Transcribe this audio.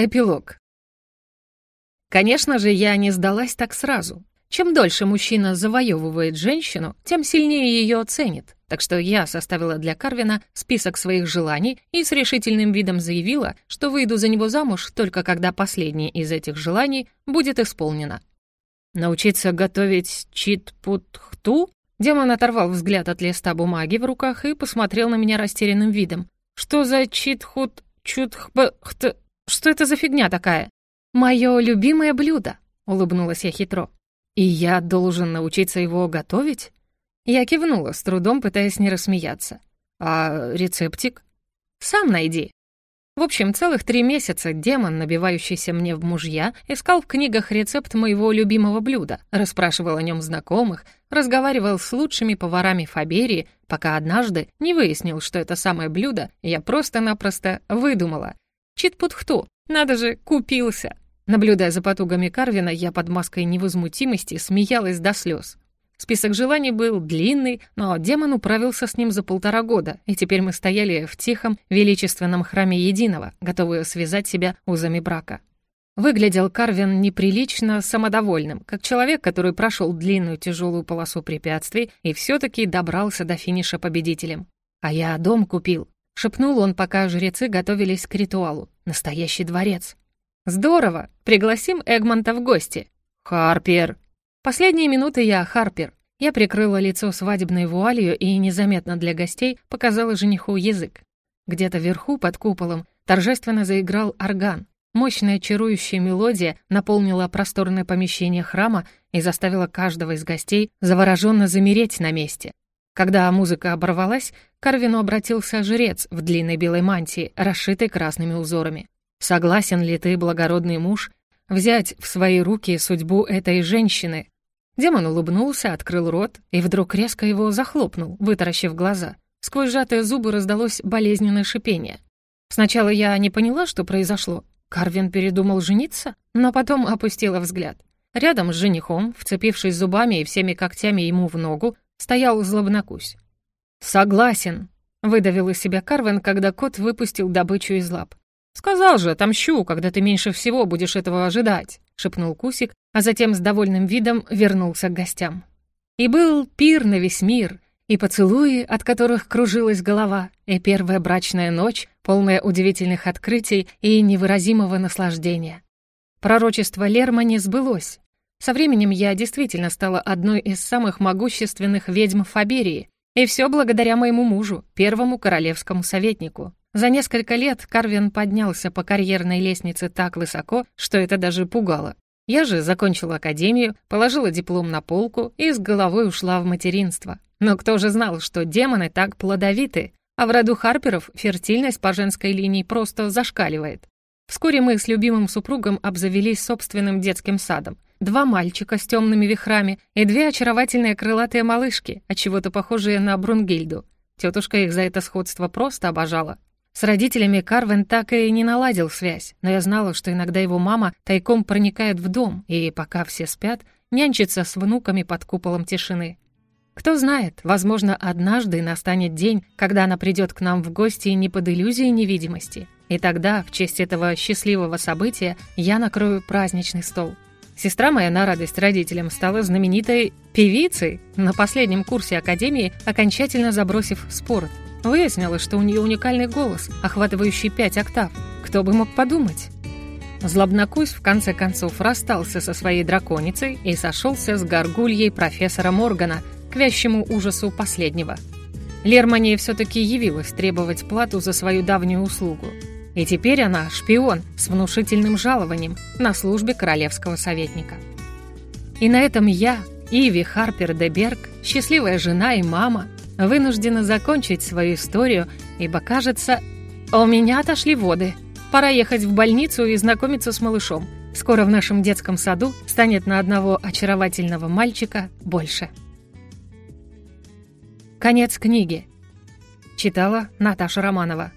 Эпилог. Конечно же, я не сдалась так сразу. Чем дольше мужчина завоевывает женщину, тем сильнее ее ценит. Так что я составила для Карвина список своих желаний и с решительным видом заявила, что выйду за него замуж только когда последнее из этих желаний будет исполнено. Научиться готовить чит-пут-хту? Демон оторвал взгляд от листа бумаги в руках и посмотрел на меня растерянным видом. Что за чит-хут-чут-хб-хт... Что это за фигня такая? Мое любимое блюдо, улыбнулась я хитро. И я должен научиться его готовить? Я кивнула, с трудом пытаясь не рассмеяться. А рецептик? Сам найди. В общем, целых три месяца демон, набивающийся мне в мужья, искал в книгах рецепт моего любимого блюда, расспрашивал о нем знакомых, разговаривал с лучшими поварами Фаберии, пока однажды не выяснил, что это самое блюдо я просто-напросто выдумала. Читпутхту, надо же, купился. Наблюдая за потугами Карвина, я под маской невозмутимости смеялась до слез. Список желаний был длинный, но демон управился с ним за полтора года, и теперь мы стояли в тихом, величественном храме Единого, готовые связать себя узами брака. Выглядел Карвин неприлично самодовольным, как человек, который прошел длинную тяжелую полосу препятствий и все-таки добрался до финиша победителем. «А я дом купил», — шепнул он, пока жрецы готовились к ритуалу. «Настоящий дворец». «Здорово! Пригласим Эгмонта в гости!» «Харпер!» Последние минуты я Харпер. Я прикрыла лицо свадебной вуалью и незаметно для гостей показала жениху язык. Где-то вверху, под куполом, торжественно заиграл орган. Мощная чарующая мелодия наполнила просторное помещение храма и заставила каждого из гостей завороженно замереть на месте. Когда музыка оборвалась, к Карвину обратился жрец в длинной белой мантии, расшитой красными узорами. Согласен ли ты, благородный муж, взять в свои руки судьбу этой женщины?» Демон улыбнулся, открыл рот и вдруг резко его захлопнул, вытаращив глаза. Сквозь сжатые зубы раздалось болезненное шипение. Сначала я не поняла, что произошло. Карвин передумал жениться, но потом опустила взгляд. Рядом с женихом, вцепившись зубами и всеми когтями ему в ногу, стоял злобнокусь. «Согласен», — выдавил из себя Карвин, когда кот выпустил добычу из лап. «Сказал же, отомщу, когда ты меньше всего будешь этого ожидать», — шепнул Кусик, а затем с довольным видом вернулся к гостям. И был пир на весь мир, и поцелуи, от которых кружилась голова, и первая брачная ночь, полная удивительных открытий и невыразимого наслаждения. Пророчество Лермани сбылось. Со временем я действительно стала одной из самых могущественных ведьм Фаберии, и все благодаря моему мужу, первому королевскому советнику. За несколько лет Карвин поднялся по карьерной лестнице так высоко, что это даже пугало. Я же закончила академию, положила диплом на полку и с головой ушла в материнство. Но кто же знал, что демоны так плодовиты, а в роду Харперов фертильность по женской линии просто зашкаливает. Вскоре мы с любимым супругом обзавелись собственным детским садом. Два мальчика с темными вихрами и две очаровательные крылатые малышки, от чего то похожие на Брунгильду. Тетушка их за это сходство просто обожала. С родителями Карвен так и не наладил связь, но я знала, что иногда его мама тайком проникает в дом и, пока все спят, нянчится с внуками под куполом тишины. Кто знает, возможно, однажды настанет день, когда она придет к нам в гости не под иллюзией невидимости. И тогда, в честь этого счастливого события, я накрою праздничный стол. Сестра моя на радость родителям стала знаменитой певицей на последнем курсе академии, окончательно забросив спорт – Выяснилось, что у нее уникальный голос, охватывающий пять октав. Кто бы мог подумать? Злобнокусь в конце концов расстался со своей драконицей и сошелся с горгульей профессора Моргана к вящему ужасу последнего. Лермания все-таки явилась требовать плату за свою давнюю услугу. И теперь она шпион с внушительным жалованием на службе королевского советника. И на этом я, Иви Харпер де Берг, счастливая жена и мама, вынуждена закончить свою историю, ибо, кажется, у меня отошли воды. Пора ехать в больницу и знакомиться с малышом. Скоро в нашем детском саду станет на одного очаровательного мальчика больше. Конец книги. Читала Наташа Романова.